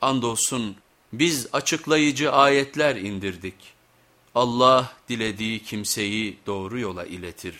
Andolsun biz açıklayıcı ayetler indirdik. Allah dilediği kimseyi doğru yola iletir.